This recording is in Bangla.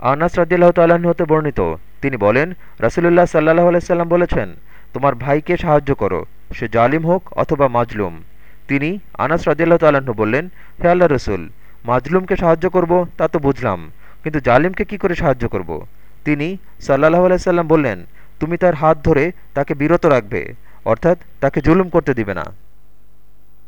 আনাস রাজিয়াল্লাহ তাল্লাহ্ন হতে বর্ণিত। তিনি বলেন, রাসুলুল্লাহ সাল্লাহ আলাইসাল্লাম বলেছেন, তোমার ভাইকে সাহায্য করো, সে জালিম হোক অথবা মাজলুম। তিনি আনাস রাজিয়াল্লাহ তাল্লাহ্ন বললেন, হে আল্লাহ রসুল, মাজলুমকে সাহায্য করব তা তো বুঝলাম, কিন্তু জালিমকে কি করে সাহায্য করব। তিনি সাল্লাহ আলাইসাল্লাম বললেন, তুমি তার হাত ধরে তাকে বিরত রাখবে, অর্থাৎ তাকে জুলুম করতে দিবে না।